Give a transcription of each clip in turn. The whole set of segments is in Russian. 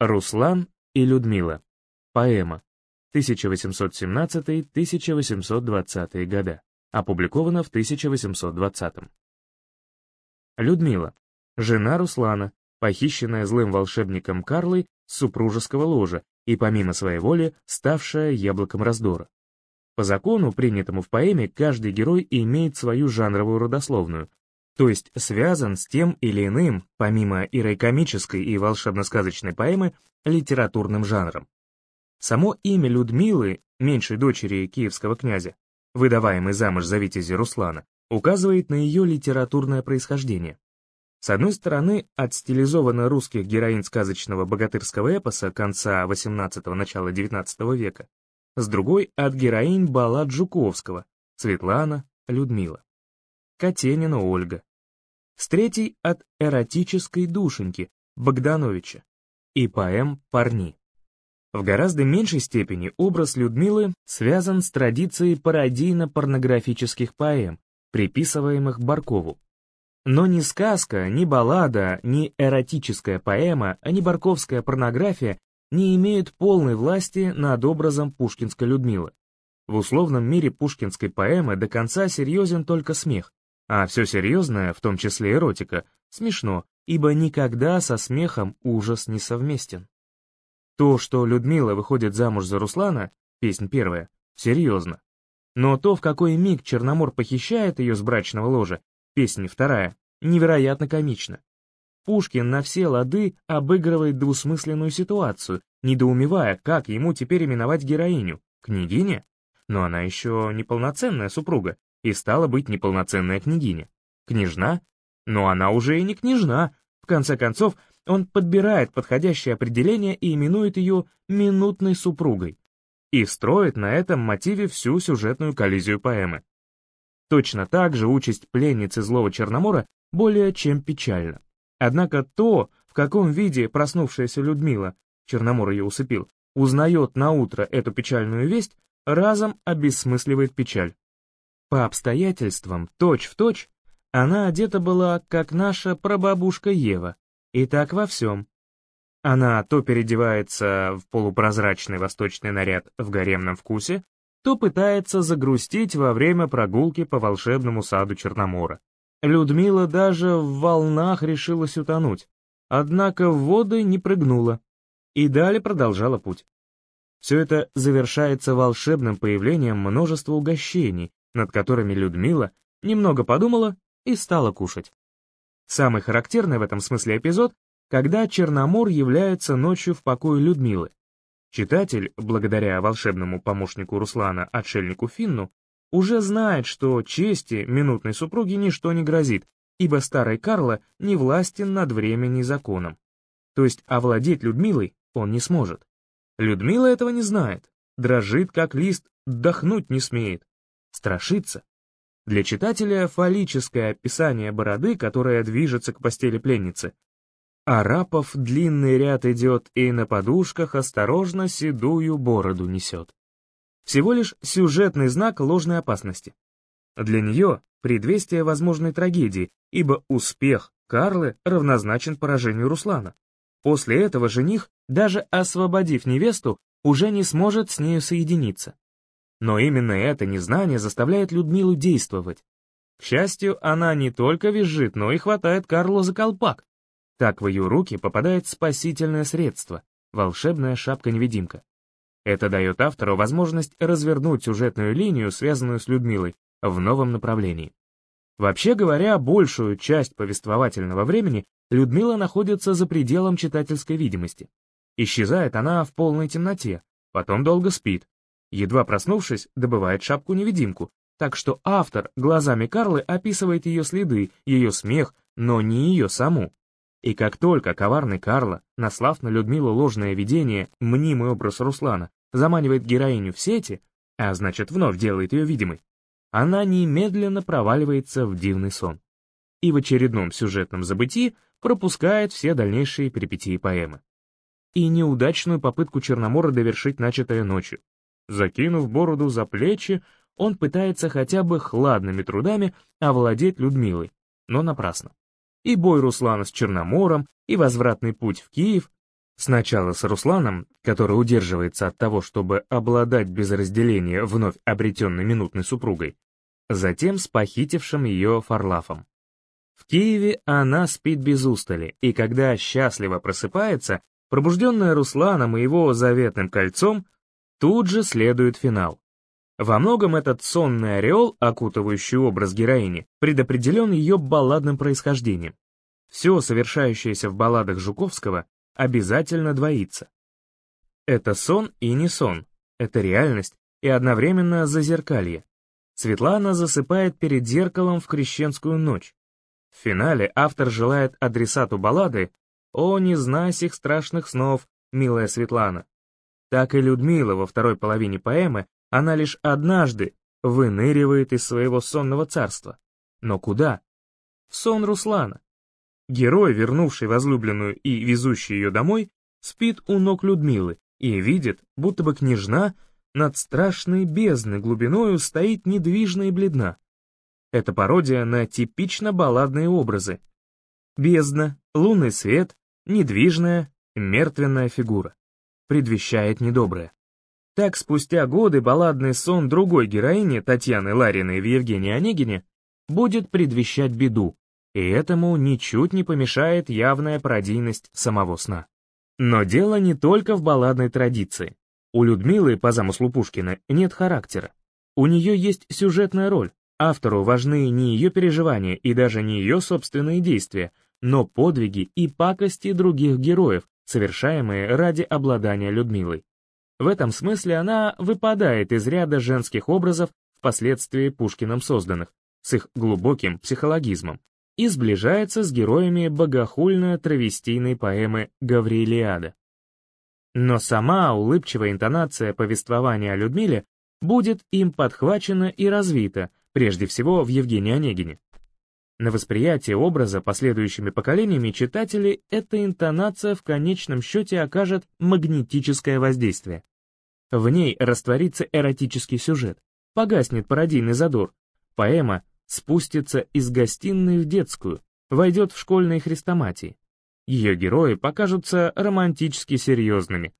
Руслан и Людмила. Поэма. 1817-1820 года. Опубликована в 1820. Людмила. Жена Руслана, похищенная злым волшебником Карлой с супружеского ложа и помимо своей воли ставшая яблоком раздора. По закону, принятому в поэме, каждый герой имеет свою жанровую родословную, то есть связан с тем или иным, помимо ирокомической и волшебно-сказочной поэмы, литературным жанром. Само имя Людмилы, меньшей дочери киевского князя, выдаваемой замуж за Витязи Руслана, указывает на ее литературное происхождение. С одной стороны, от стилизованно русских героинь сказочного богатырского эпоса конца XVIII – начала XIX века, с другой — от героинь баллад Жуковского, Светлана, Людмила. Катенина Ольга, с третьей от эротической душеньки Богдановича и поэм «Парни». В гораздо меньшей степени образ Людмилы связан с традицией пародийно-порнографических поэм, приписываемых Баркову. Но ни сказка, ни баллада, ни эротическая поэма, ни барковская порнография не имеют полной власти над образом пушкинской Людмилы. В условном мире пушкинской поэмы до конца серьезен только смех, а все серьезное, в том числе эротика, смешно, ибо никогда со смехом ужас не совместен. То, что Людмила выходит замуж за Руслана, песнь первая, серьезно. Но то, в какой миг Черномор похищает ее с брачного ложа, песня вторая, невероятно комично. Пушкин на все лады обыгрывает двусмысленную ситуацию, недоумевая, как ему теперь именовать героиню, княгиня? Но она еще неполноценная супруга, и стала быть неполноценная княгиня. Княжна? Но она уже и не княжна. В конце концов, он подбирает подходящее определение и именует ее «минутной супругой». И строит на этом мотиве всю сюжетную коллизию поэмы. Точно так же участь пленницы злого Черномора более чем печальна. Однако то, в каком виде проснувшаяся Людмила, Черномор ее усыпил, узнает на утро эту печальную весть, разом обесмысливает печаль. По обстоятельствам, точь-в-точь, точь, она одета была, как наша прабабушка Ева, и так во всем. Она то переодевается в полупрозрачный восточный наряд в гаремном вкусе, то пытается загрустить во время прогулки по волшебному саду Черномора. Людмила даже в волнах решилась утонуть, однако в воды не прыгнула и далее продолжала путь. Все это завершается волшебным появлением множества угощений, над которыми Людмила немного подумала и стала кушать. Самый характерный в этом смысле эпизод, когда Черномор является ночью в покое Людмилы. Читатель, благодаря волшебному помощнику Руслана, отшельнику Финну, уже знает, что чести минутной супруги ничто не грозит, ибо старый Карло не властен над временем и законом. То есть овладеть Людмилой он не сможет. Людмила этого не знает, дрожит как лист, дохнуть не смеет страшится. Для читателя фаллическое описание бороды, которая движется к постели пленницы. Арапов длинный ряд идет и на подушках осторожно седую бороду несет. Всего лишь сюжетный знак ложной опасности. Для нее предвестие возможной трагедии, ибо успех Карлы равнозначен поражению Руслана. После этого жених, даже освободив невесту, уже не сможет с нею соединиться. Но именно это незнание заставляет Людмилу действовать. К счастью, она не только визжит, но и хватает Карлу за колпак. Так в ее руки попадает спасительное средство — волшебная шапка-невидимка. Это дает автору возможность развернуть сюжетную линию, связанную с Людмилой, в новом направлении. Вообще говоря, большую часть повествовательного времени Людмила находится за пределом читательской видимости. Исчезает она в полной темноте, потом долго спит, Едва проснувшись, добывает шапку-невидимку, так что автор глазами Карлы описывает ее следы, ее смех, но не ее саму. И как только коварный Карла, наслав на Людмилу ложное видение, мнимый образ Руслана, заманивает героиню в сети, а значит вновь делает ее видимой, она немедленно проваливается в дивный сон. И в очередном сюжетном забытии пропускает все дальнейшие перипетии поэмы. И неудачную попытку Черномора довершить начатое ночью, Закинув бороду за плечи, он пытается хотя бы хладными трудами овладеть Людмилой, но напрасно. И бой Руслана с Черномором, и возвратный путь в Киев Сначала с Русланом, который удерживается от того, чтобы обладать без разделения вновь обретенной минутной супругой, затем с похитившим ее Фарлафом. В Киеве она спит без устали, и когда счастливо просыпается, пробужденная Русланом и его заветным кольцом, тут же следует финал. Во многом этот сонный ореол, окутывающий образ героини, предопределен ее балладным происхождением. Все, совершающееся в балладах Жуковского, обязательно двоится. Это сон и не сон, это реальность и одновременно зазеркалье. Светлана засыпает перед зеркалом в крещенскую ночь. В финале автор желает адресату баллады «О, не знай сих страшных снов, милая Светлана». Так и Людмила во второй половине поэмы, она лишь однажды выныривает из своего сонного царства. Но куда? В сон Руслана. Герой, вернувший возлюбленную и везущий ее домой, спит у ног Людмилы и видит, будто бы княжна над страшной бездной глубиною стоит недвижна и бледна. Это пародия на типично балладные образы. Бездна, лунный свет, недвижная, мертвенная фигура. Предвещает недоброе. Так, спустя годы балладный сон другой героини, Татьяны Лариной в Евгении Онегине, будет предвещать беду, и этому ничуть не помешает явная пародийность самого сна. Но дело не только в балладной традиции. У Людмилы, по замыслу Пушкина, нет характера. У нее есть сюжетная роль. Автору важны не ее переживания и даже не ее собственные действия, но подвиги и пакости других героев, совершаемые ради обладания Людмилой. В этом смысле она выпадает из ряда женских образов, впоследствии Пушкиным созданных, с их глубоким психологизмом, и сближается с героями богохульно-травестийной поэмы «Гавриилиада». Но сама улыбчивая интонация повествования о Людмиле будет им подхвачена и развита, прежде всего в Евгении Онегине. На восприятие образа последующими поколениями читателей эта интонация в конечном счете окажет магнетическое воздействие. В ней растворится эротический сюжет, погаснет пародийный задор, поэма спустится из гостиной в детскую, войдет в школьные хрестоматии. Ее герои покажутся романтически серьезными.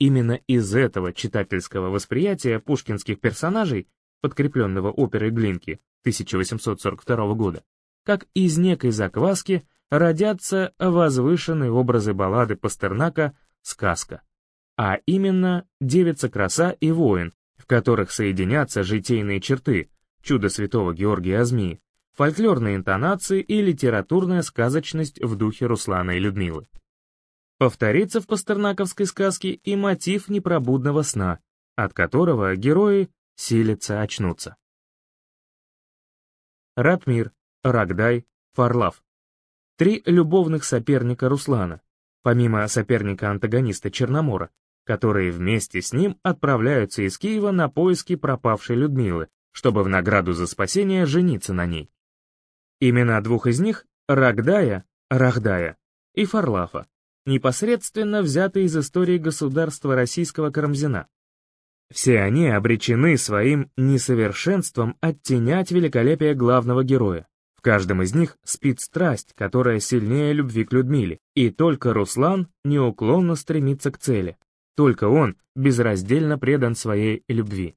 Именно из этого читательского восприятия пушкинских персонажей, подкрепленного оперой Глинки 1842 года, как из некой закваски родятся возвышенные образы баллады Пастернака «Сказка», а именно «Девица-краса» и «Воин», в которых соединятся житейные черты, чудо святого Георгия Азмии, фольклорные интонации и литературная сказочность в духе Руслана и Людмилы. Повторится в пастернаковской сказке и мотив непробудного сна, от которого герои силятся очнуться. Ратмир, Рогдай, Фарлав. Три любовных соперника Руслана, помимо соперника-антагониста Черномора, которые вместе с ним отправляются из Киева на поиски пропавшей Людмилы, чтобы в награду за спасение жениться на ней. Имена двух из них — Рагдая, Рахдая и Фарлафа, непосредственно взяты из истории государства российского Карамзина. Все они обречены своим несовершенством оттенять великолепие главного героя. В каждом из них спит страсть, которая сильнее любви к Людмиле, и только Руслан неуклонно стремится к цели. Только он безраздельно предан своей любви.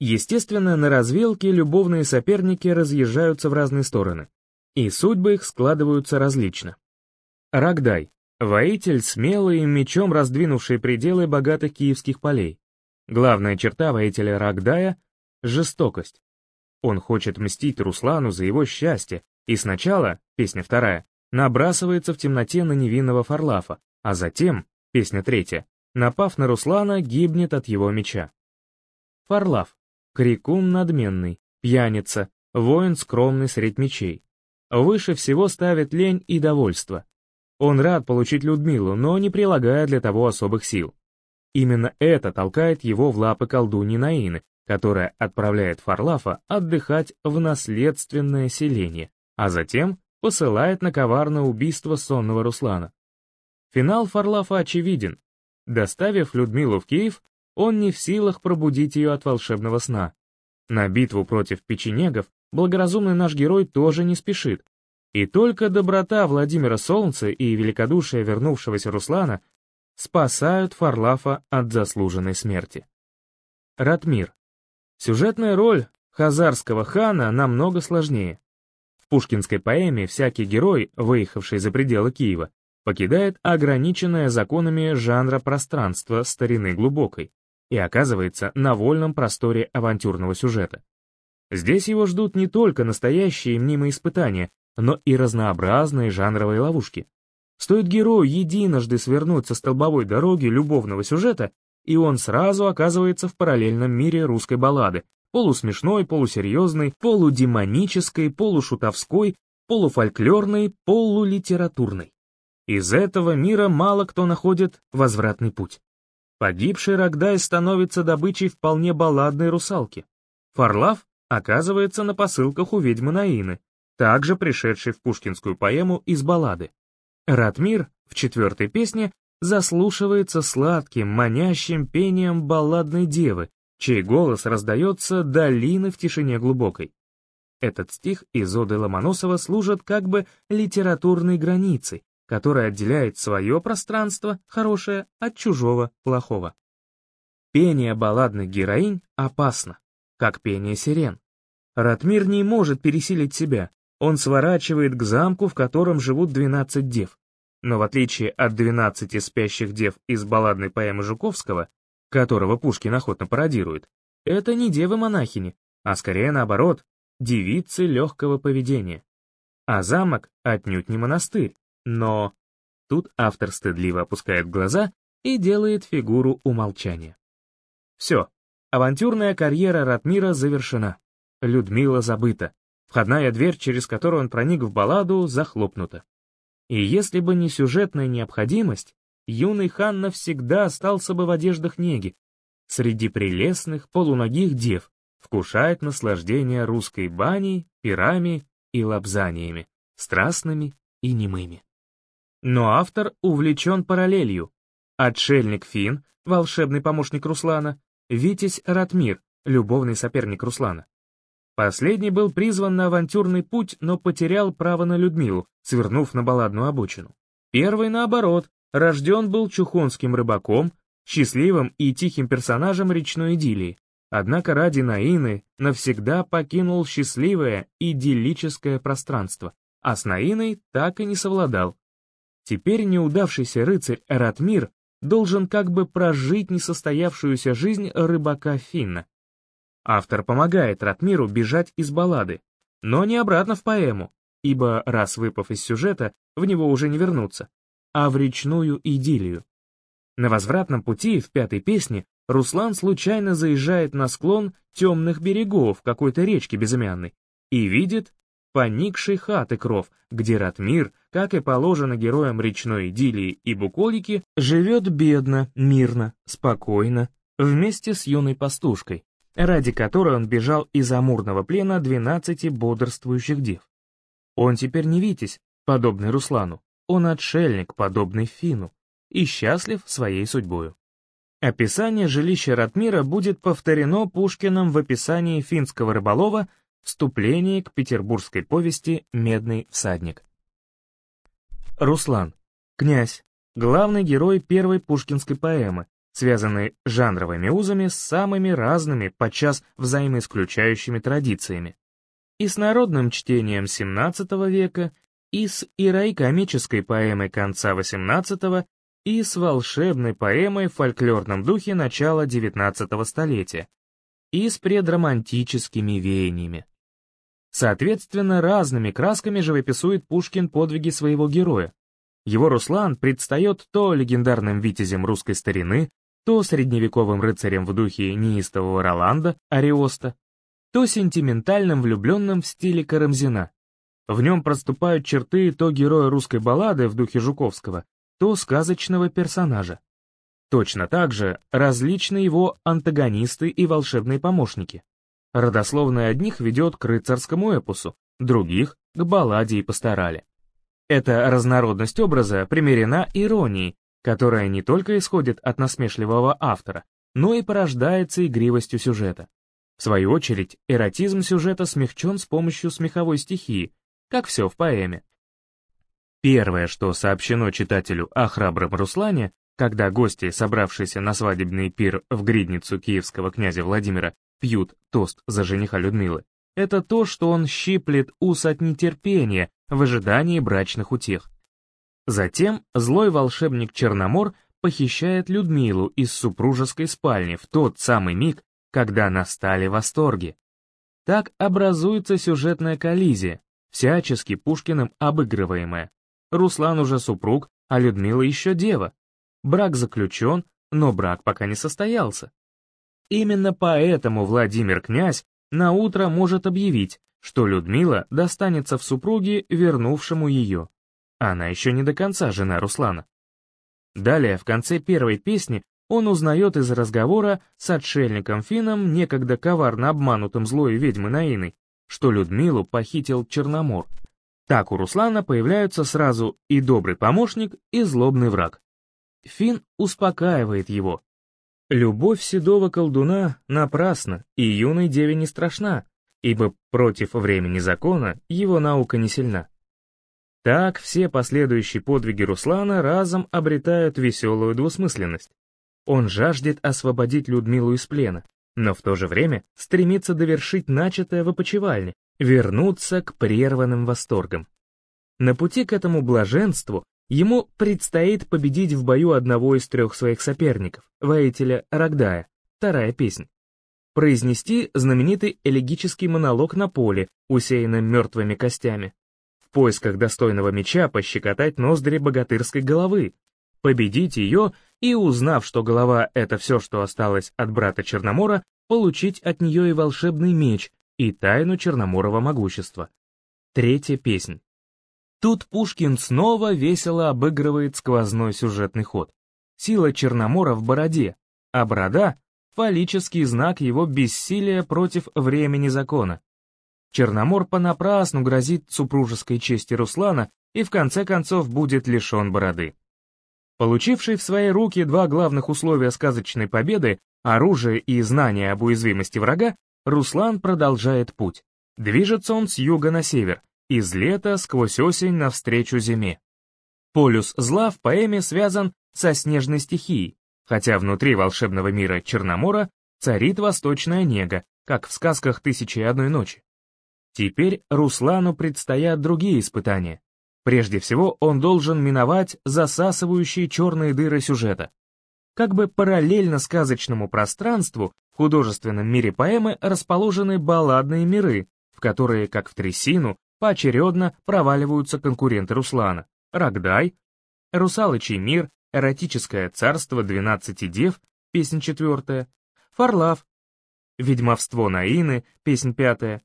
Естественно, на развилке любовные соперники разъезжаются в разные стороны, и судьбы их складываются различно. Рогдай — воитель смелый, мечом раздвинувший пределы богатых киевских полей. Главная черта воителя Рогдая — жестокость. Он хочет мстить Руслану за его счастье, и сначала, песня вторая, набрасывается в темноте на невинного Фарлафа, а затем, песня третья, напав на Руслана, гибнет от его меча. Фарлав крикун надменный, пьяница, воин скромный средь мечей. Выше всего ставит лень и довольство. Он рад получить Людмилу, но не прилагая для того особых сил. Именно это толкает его в лапы колдуньи Наины, которая отправляет Фарлафа отдыхать в наследственное селение, а затем посылает на коварное убийство сонного Руслана. Финал Фарлафа очевиден. Доставив Людмилу в Киев, он не в силах пробудить ее от волшебного сна. На битву против печенегов благоразумный наш герой тоже не спешит. И только доброта Владимира Солнца и великодушие вернувшегося Руслана спасают Фарлафа от заслуженной смерти. Ратмир. Сюжетная роль хазарского хана намного сложнее. В пушкинской поэме всякий герой, выехавший за пределы Киева, покидает ограниченное законами жанра пространство старины глубокой и оказывается на вольном просторе авантюрного сюжета. Здесь его ждут не только настоящие мнимые испытания, но и разнообразные жанровые ловушки. Стоит герою единожды свернуть со столбовой дороги любовного сюжета, и он сразу оказывается в параллельном мире русской баллады, полусмешной, полусерьезной, полудемонической, полушутовской, полуфольклорной, полулитературной. Из этого мира мало кто находит возвратный путь. Погибший Рогдай становится добычей вполне балладной русалки. Фарлав оказывается на посылках у ведьмы Наины, также пришедшей в пушкинскую поэму из баллады. Ратмир в четвертой песне заслушивается сладким, манящим пением балладной девы, чей голос раздается долины в тишине глубокой. Этот стих из Оды Ломоносова служит как бы литературной границей, которая отделяет свое пространство, хорошее, от чужого, плохого. Пение балладных героинь опасно, как пение сирен. Ратмир не может пересилить себя, он сворачивает к замку, в котором живут 12 дев. Но в отличие от 12 спящих дев из балладной поэмы Жуковского, которого Пушкин охотно пародирует, это не девы-монахини, а скорее наоборот, девицы легкого поведения. А замок отнюдь не монастырь, но... Тут автор стыдливо опускает глаза и делает фигуру умолчания. Все, авантюрная карьера Ратмира завершена. Людмила забыта. Входная дверь, через которую он проник в балладу, захлопнута. И если бы не сюжетная необходимость, юный хан навсегда остался бы в одеждах неги, среди прелестных полуногих дев, вкушает наслаждение русской баней, пирами и лапзаниями, страстными и немыми. Но автор увлечен параллелью. Отшельник Фин, волшебный помощник Руслана, Витязь Ратмир, любовный соперник Руслана. Последний был призван на авантюрный путь, но потерял право на Людмилу, свернув на балладную обочину. Первый, наоборот, рожден был чухонским рыбаком, счастливым и тихим персонажем речной идиллии, однако ради Наины навсегда покинул счастливое идиллическое пространство, а с Наиной так и не совладал. Теперь неудавшийся рыцарь Эратмир должен как бы прожить несостоявшуюся жизнь рыбака Финна, Автор помогает Ратмиру бежать из баллады, но не обратно в поэму, ибо раз выпав из сюжета, в него уже не вернуться, а в речную идиллию. На возвратном пути в пятой песне Руслан случайно заезжает на склон темных берегов какой-то речки безымянной и видит поникший хаты кров, где Ратмир, как и положено героям речной идиллии и буколики, живет бедно, мирно, спокойно, вместе с юной пастушкой, ради которой он бежал из амурного плена двенадцати бодрствующих дев. Он теперь не Витязь, подобный Руслану, он отшельник, подобный Фину, и счастлив своей судьбою. Описание жилища Ратмира будет повторено Пушкиным в описании финского рыболова «Вступление к петербургской повести «Медный всадник». Руслан, князь, главный герой первой пушкинской поэмы, связанные жанровыми узами с самыми разными, подчас взаимоисключающими традициями. И с народным чтением XVII века, и с ирайкомической поэмой конца XVIII, и с волшебной поэмой в фольклорном духе начала XIX столетия, и с предромантическими веяниями. Соответственно, разными красками живописует Пушкин подвиги своего героя. Его Руслан предстает то легендарным витязем русской старины, то средневековым рыцарем в духе неистового Роланда, Ариоста, то сентиментальным влюбленным в стиле Карамзина. В нем проступают черты то героя русской баллады в духе Жуковского, то сказочного персонажа. Точно так же различны его антагонисты и волшебные помощники. Родословная одних ведет к рыцарскому эпосу, других — к балладе и пасторали. Эта разнородность образа примерена иронией, которая не только исходит от насмешливого автора, но и порождается игривостью сюжета. В свою очередь, эротизм сюжета смягчен с помощью смеховой стихии, как все в поэме. Первое, что сообщено читателю о храбром Руслане, Когда гости, собравшиеся на свадебный пир в гридницу киевского князя Владимира, пьют тост за жениха Людмилы, это то, что он щиплет ус от нетерпения в ожидании брачных утех. Затем злой волшебник Черномор похищает Людмилу из супружеской спальни в тот самый миг, когда настали восторги. Так образуется сюжетная коллизия, всячески Пушкиным обыгрываемая. Руслан уже супруг, а Людмила еще дева. Брак заключен, но брак пока не состоялся. Именно поэтому Владимир князь на утро может объявить, что Людмила достанется в супруге, вернувшему ее. Она еще не до конца жена Руслана. Далее, в конце первой песни, он узнает из разговора с отшельником Фином, некогда коварно обманутым злой ведьмы Наиной, что Людмилу похитил Черномор. Так у Руслана появляются сразу и добрый помощник, и злобный враг. Фин успокаивает его. Любовь седого колдуна напрасна, и юной деве не страшна, ибо против времени закона его наука не сильна. Так все последующие подвиги Руслана разом обретают веселую двусмысленность. Он жаждет освободить Людмилу из плена, но в то же время стремится довершить начатое в опочивальне, вернуться к прерванным восторгам. На пути к этому блаженству ему предстоит победить в бою одного из трех своих соперников, воителя Рогдая, вторая песня. Произнести знаменитый элегический монолог на поле, усеянном мертвыми костями, поисках достойного меча пощекотать ноздри богатырской головы, победить ее и, узнав, что голова — это все, что осталось от брата Черномора, получить от нее и волшебный меч, и тайну Черноморова могущества. Третья песнь. Тут Пушкин снова весело обыгрывает сквозной сюжетный ход. Сила Черномора в бороде, а борода — фаллический знак его бессилия против времени закона. Черномор понапрасну грозит супружеской чести Руслана и в конце концов будет лишен бороды. Получивший в свои руки два главных условия сказочной победы, оружие и знание об уязвимости врага, Руслан продолжает путь. Движется он с юга на север, из лета сквозь осень навстречу зиме. Полюс зла в поэме связан со снежной стихией, хотя внутри волшебного мира Черномора царит восточная нега, как в сказках «Тысячи и одной ночи». Теперь Руслану предстоят другие испытания. Прежде всего, он должен миновать засасывающие черные дыры сюжета. Как бы параллельно сказочному пространству, в художественном мире поэмы расположены балладные миры, в которые, как в трясину, поочередно проваливаются конкуренты Руслана. Рогдай, Русалочий мир, Эротическое царство двенадцати дев, песня четвертая, Фарлав, Ведьмовство Наины, песня пятая,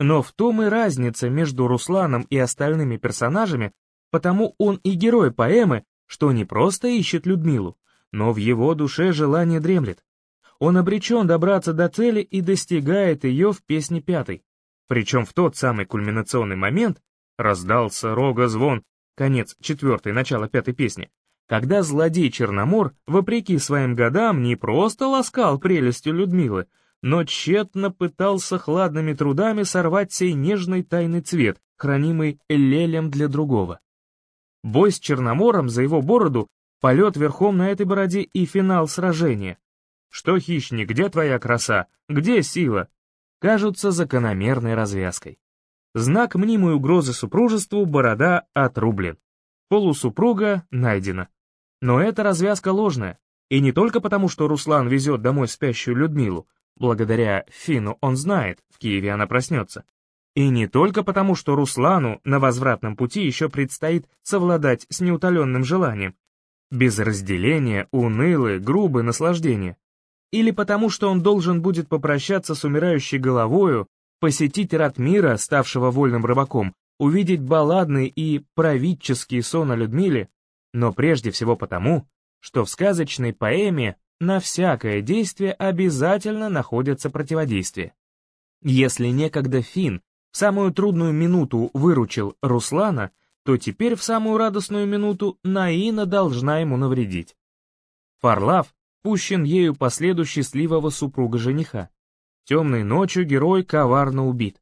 но в том и разница между Русланом и остальными персонажами, потому он и герой поэмы, что не просто ищет Людмилу, но в его душе желание дремлет. Он обречен добраться до цели и достигает ее в песне пятой. Причем в тот самый кульминационный момент раздался рога-звон, конец четвертой, начало пятой песни, когда злодей Черномор, вопреки своим годам, не просто ласкал прелестью Людмилы, но тщетно пытался хладными трудами сорвать сей нежный тайный цвет, хранимый Лелем для другого. Бой с Черномором за его бороду, полет верхом на этой бороде и финал сражения. Что, хищник, где твоя краса, где сила? Кажутся закономерной развязкой. Знак мнимой угрозы супружеству борода отрублен. Полусупруга найдена. Но эта развязка ложная. И не только потому, что Руслан везет домой спящую Людмилу, Благодаря Фину он знает, в Киеве она проснется. И не только потому, что Руслану на возвратном пути еще предстоит совладать с неутоленным желанием. Без разделения, унылые, грубые наслаждения. Или потому, что он должен будет попрощаться с умирающей головою, посетить рад мира, ставшего вольным рыбаком, увидеть балладный и правительский сон о Людмиле, но прежде всего потому, что в сказочной поэме на всякое действие обязательно находится противодействие. Если некогда Фин в самую трудную минуту выручил Руслана, то теперь в самую радостную минуту Наина должна ему навредить. Фарлав пущен ею по следу счастливого супруга-жениха. Темной ночью герой коварно убит.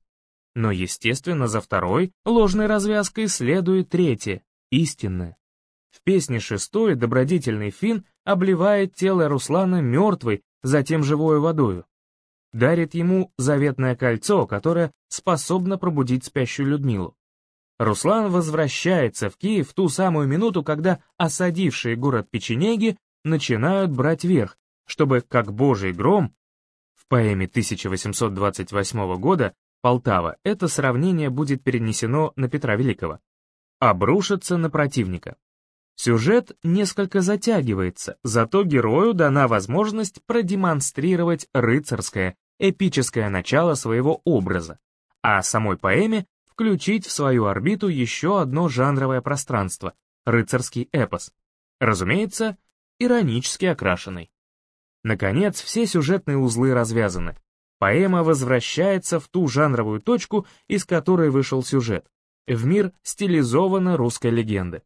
Но, естественно, за второй, ложной развязкой следует третье, истинное. В песне шестой добродетельный фин обливает тело Руслана мертвой, затем живою водою. Дарит ему заветное кольцо, которое способно пробудить спящую Людмилу. Руслан возвращается в Киев в ту самую минуту, когда осадившие город печенеги начинают брать верх, чтобы, как божий гром, в поэме 1828 года «Полтава» это сравнение будет перенесено на Петра Великого, обрушиться на противника. Сюжет несколько затягивается, зато герою дана возможность продемонстрировать рыцарское, эпическое начало своего образа, а самой поэме включить в свою орбиту еще одно жанровое пространство — рыцарский эпос. Разумеется, иронически окрашенный. Наконец, все сюжетные узлы развязаны. Поэма возвращается в ту жанровую точку, из которой вышел сюжет, в мир стилизованно русской легенды.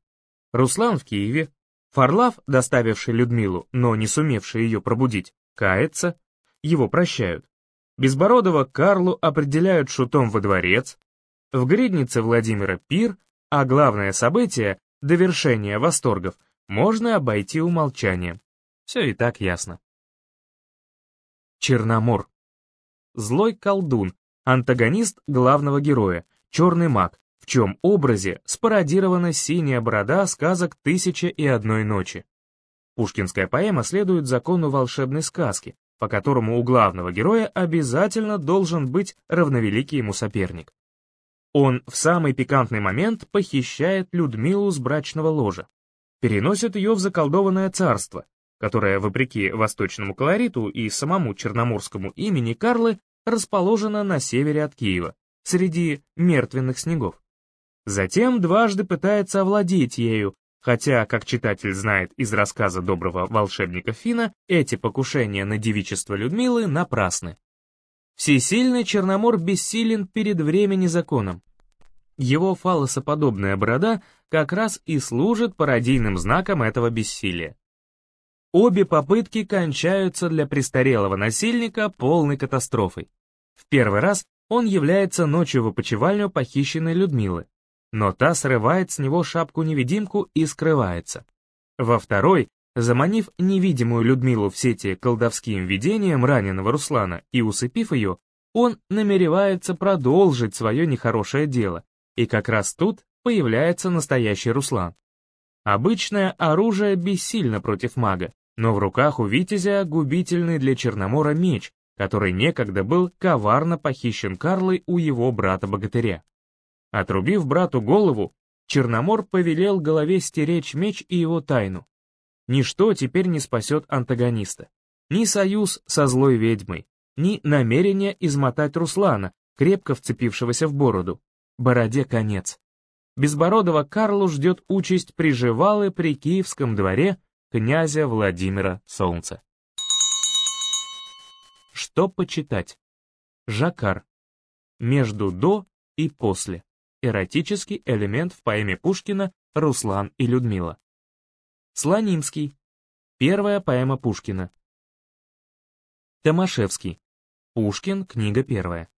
Руслан в Киеве, Фарлав, доставивший Людмилу, но не сумевший ее пробудить, кается, его прощают. Безбородого Карлу определяют шутом во дворец, в гриднице Владимира пир, а главное событие, довершение восторгов, можно обойти умолчанием. Все и так ясно. Черномор. Злой колдун, антагонист главного героя, черный маг, в чем образе спародирована синяя борода сказок «Тысяча и одной ночи». Пушкинская поэма следует закону волшебной сказки, по которому у главного героя обязательно должен быть равновеликий ему соперник. Он в самый пикантный момент похищает Людмилу с брачного ложа, переносит ее в заколдованное царство, которое, вопреки восточному колориту и самому черноморскому имени Карлы, расположено на севере от Киева, среди мертвенных снегов. Затем дважды пытается овладеть ею, хотя, как читатель знает из рассказа доброго волшебника Фина, эти покушения на девичество Людмилы напрасны. Всесильный Черномор бессилен перед времени законом. Его фалосоподобная борода как раз и служит пародийным знаком этого бессилия. Обе попытки кончаются для престарелого насильника полной катастрофой. В первый раз он является ночью в опочивальню похищенной Людмилы, но та срывает с него шапку-невидимку и скрывается. Во второй, заманив невидимую Людмилу в сети колдовским видением раненого Руслана и усыпив ее, он намеревается продолжить свое нехорошее дело, и как раз тут появляется настоящий Руслан. Обычное оружие бессильно против мага, но в руках у Витязя губительный для Черномора меч, который некогда был коварно похищен Карлой у его брата-богатыря. Отрубив брату голову, Черномор повелел голове стеречь меч и его тайну. Ничто теперь не спасет антагониста. Ни союз со злой ведьмой, ни намерение измотать Руслана, крепко вцепившегося в бороду. Бороде конец. Безбородого Карлу ждет участь приживалы при Киевском дворе князя Владимира Солнца. Что почитать? Жакар. Между до и после. Эротический элемент в поэме Пушкина «Руслан и Людмила». Слонимский. Первая поэма Пушкина. Томашевский. Пушкин, книга первая.